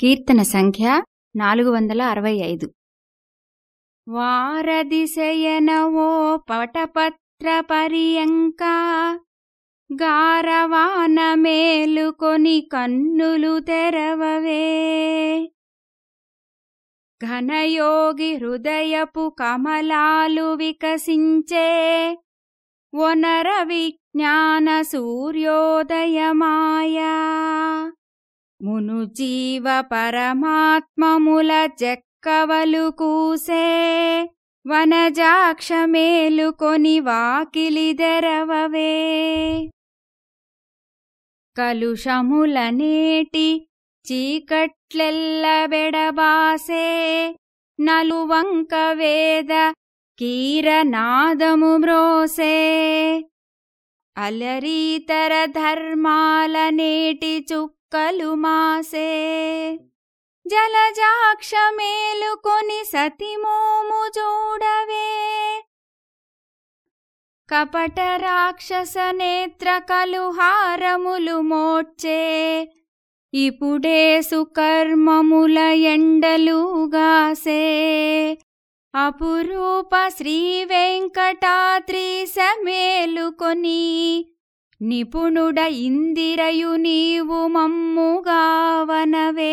కీర్తన సంఖ్య నాలుగు వందల అరవై ఐదు. వారదిశయనవో పటపత్ర పర్యంక గారవాన మేలుకొని కన్నులు తెరవవే. ఘనయోగి హృదయపు కమలాలు వికసించే ఒనర విజ్ఞాన సూర్యోదయమాయా. మును జీవ పరమాత్మముల చెక్కవలు కూసే వనజాక్ష మేలుకొని వాకిలిదెరవవే కలుషముల నేటి చీకట్లెల్లబెడబాసే నలువంక వేద కీరనాదము మ్రోసే. అలరీతర ధర్మాల నేటి చుక్కలు మాసే. జలజాక్ష మేలుకొని సతిమోము చూడవే. కపట రాక్షస నేత్ర కలుహారములు మోడ్చే. ఇప్పుడే సుకర్మముల ఎండలుగాసే అపురూప శ్రీ వెంకటాద్రి సమేలుకొని నిపుణుడ ఇందిరయు నీవు మమ్ముగావనవే